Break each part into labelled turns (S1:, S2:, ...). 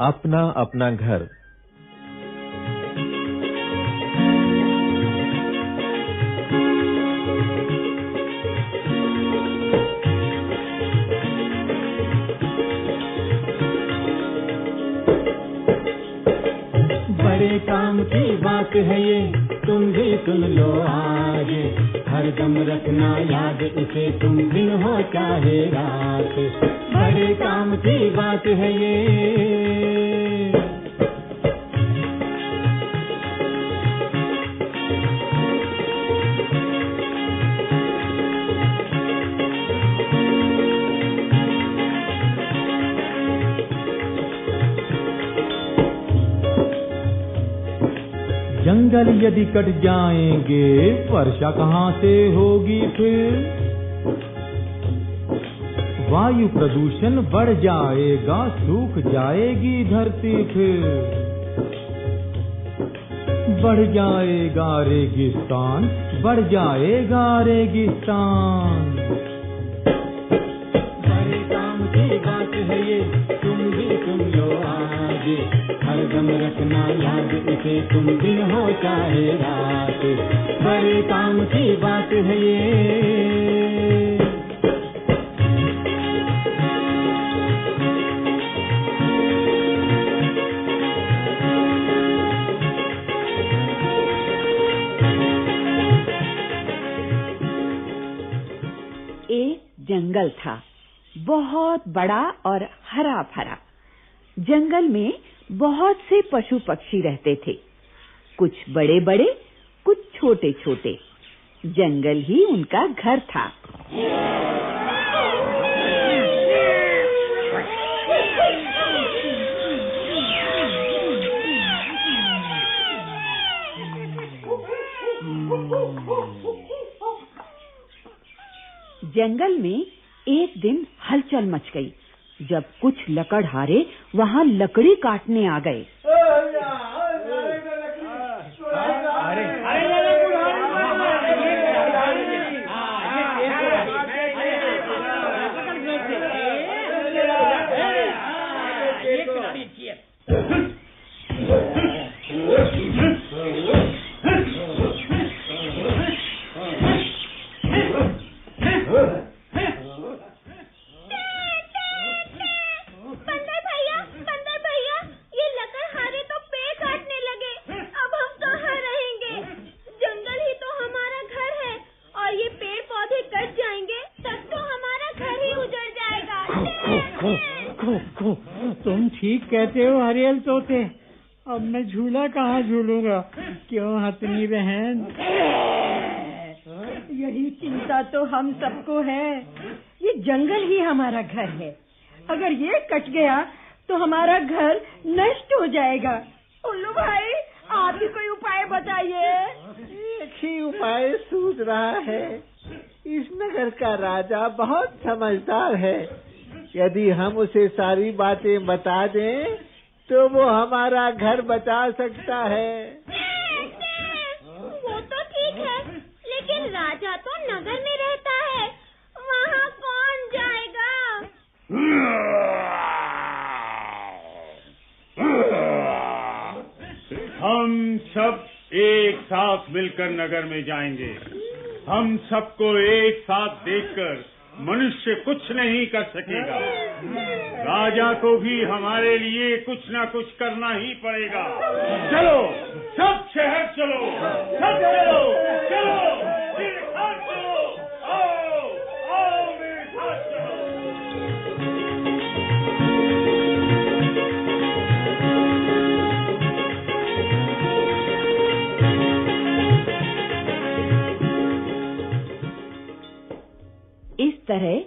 S1: अपना अपना घर।
S2: बड़े काम की बात है ये, तुम भी सुन लो आज हर दम रखना याद उसे, तुम दिन हो चाहे रात बड़े काम की बात है ये। जंगल यदि कट जाएँगे, वर्षा कहाँ से होगी फिर? वायु प्रदूषण बढ़ जाएगा, सूख जाएगी धरती फिर। बढ़ जाएगा रेगिस्तान, बढ़ जाएगा रेगिस्तान। बड़े काम की बात है ये, तुम भी सुन लो आज हर दम रखना याद, इसे तुम दिन हो चाहे रात। बड़े काम की बात है ये।
S3: जंगल था। बहुत बड़ा और हरा भरा जंगल में बहुत से पशु पक्षी रहते थे। कुछ बड़े बड़े कुछ छोटे छोटे जंगल ही उनका घर था। जंगल में हलचल मच गई जब कुछ लकड़हारे वहाँ लकड़ी काटने आ गए
S4: भैया बंदर भैया ये लकड़हारे तो पेड़ काटने लगे अब हम कहाँ रहेंगे जंगल ही तो हमारा घर है और ये पेड़ पौधे कट जाएँगे तब तो हमारा घर ही उजड़ जाएगा
S2: खो, खो, खो, तुम ठीक कहते हो हरियल तोते। अब मैं झूला कहाँ झूलूँगा? क्यों हतनी बहन?
S5: यही चिंता तो हम सबको है। ये जंगल ही हमारा घर है। अगर ये कट गया तो हमारा घर नष्ट हो जाएगा। उल्लू भाई आप ही कोई उपाय बताइए।
S6: एक ही उपाय सूझ रहा है। इस नगर का राजा बहुत समझदार है। यदि हम उसे सारी बातें बता दें तो वो हमारा घर बचा सकता है।
S4: वो तो ठीक है लेकिन राजा तो नगर में रहता है। वहाँ कौन जाएगा?
S7: हम सब एक साथ मिलकर नगर में जाएँगे। हम सबको एक साथ देखकर मनुष्य कुछ नहीं कर सकेगा। राजा को भी हमारे लिए कुछ ना कुछ करना ही पड़ेगा। चलो, सब शहर चलो, सब चलो चलो।
S3: इस तरह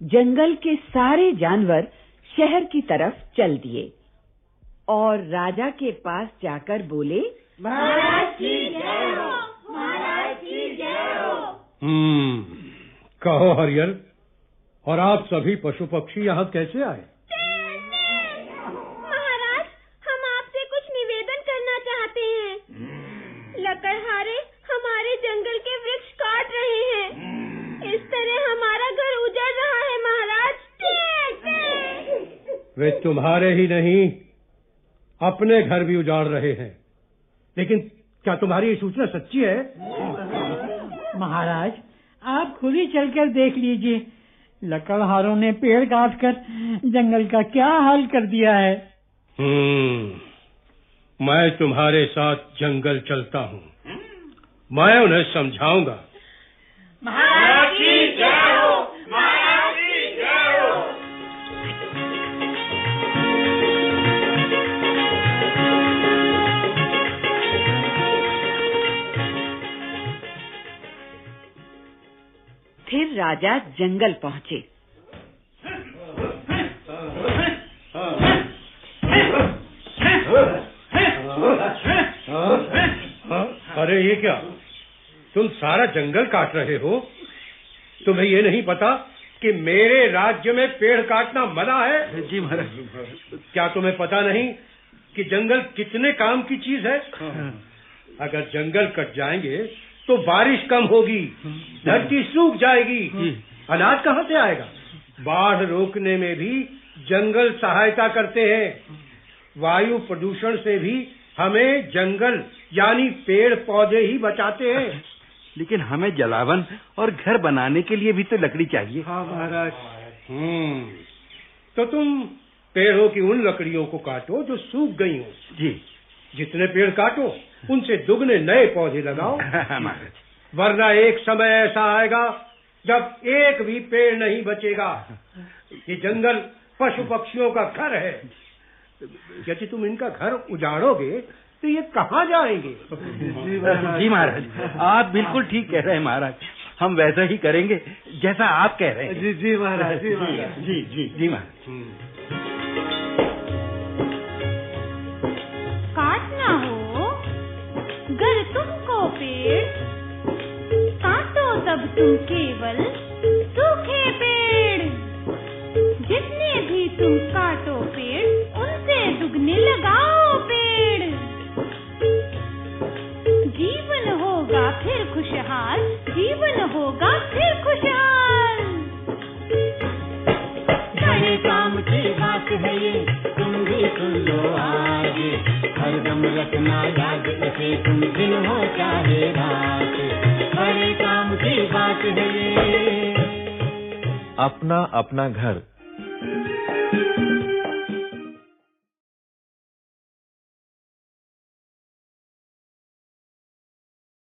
S3: जंगल के सारे जानवर शहर की तरफ़ चल दिए और राजा के पास जाकर बोले
S4: महाराज की जय हो महाराज की जय हो।
S8: हम्म कहो हरियर और आप सभी पशु पक्षी यहाँ कैसे आए
S4: महाराज हम आपसे कुछ निवेदन करना चाहते हैं लकड़हारे हमारे जंगल के वृक्ष काट रहे हैं इस तरह हमारा घर उजड़ रहा है महाराज
S8: वे तुम्हारे ही नहीं अपने घर भी उजाड़ रहे हैं। लेकिन क्या तुम्हारी ये सूचना सच्ची है?
S9: महाराज आप खुद ही चलकर देख लीजिए। लकड़हारों ने पेड़ काट कर जंगल का क्या हाल कर दिया है।
S8: हम्म मैं तुम्हारे साथ जंगल चलता हूँ। मैं उन्हें समझाऊँगा।
S3: फिर राजा जंगल पहुँचे।
S8: हाँ? अरे ये क्या? तुम सारा जंगल काट रहे हो? तुम्हें ये नहीं पता कि मेरे राज्य में पेड़ काटना मना है?
S10: जी महाराज
S8: क्या तुम्हें पता नहीं कि जंगल कितने काम की चीज़ है। अगर जंगल कट जाएँगे तो बारिश कम होगी धरती सूख जाएगी। अनाज कहाँ से आएगा? बाढ़ रोकने में भी जंगल सहायता करते हैं। वायु प्रदूषण से भी हमें जंगल यानी पेड़ पौधे ही बचाते हैं।
S1: लेकिन हमें जलावन और घर बनाने के लिए भी तो लकड़ी चाहिए।
S10: हाँ महाराज।
S8: हम्म। तो तुम पेड़ों की उन लकड़ियों को काटो जो सूख गई हो।
S1: जी।
S8: जितने पेड़ काटो उनसे दुगने नए पौधे लगाओ। वरना एक समय ऐसा आएगा जब एक भी पेड़ नहीं बचेगा। ये जंगल पशु पक्षियों का घर है। यदि तुम इनका घर उजाड़ोगे तो ये कहाँ जाएँगे?
S1: जी महाराज। आप बिल्कुल ठीक कह रहे हैं महाराज। हम वैसा ही करेंगे जैसा आप कह रहे हैं।
S10: जी जी महाराज जी महाराज।
S1: जी जी जी महाराज।
S11: तब तुम केवल सूखे पेड़। जितने भी तुम काटो पेड़, उनसे दुगने लगाओ पेड़। जीवन होगा फिर खुशहाल, जीवन होगा फिर खुशहाल।
S2: बड़े काम की बात है ये, तुम भी सुन लो आज हरदम रखना याद इसे तुम दिन हो चाहे रात। बड़े काम की
S12: अपना अपना घर।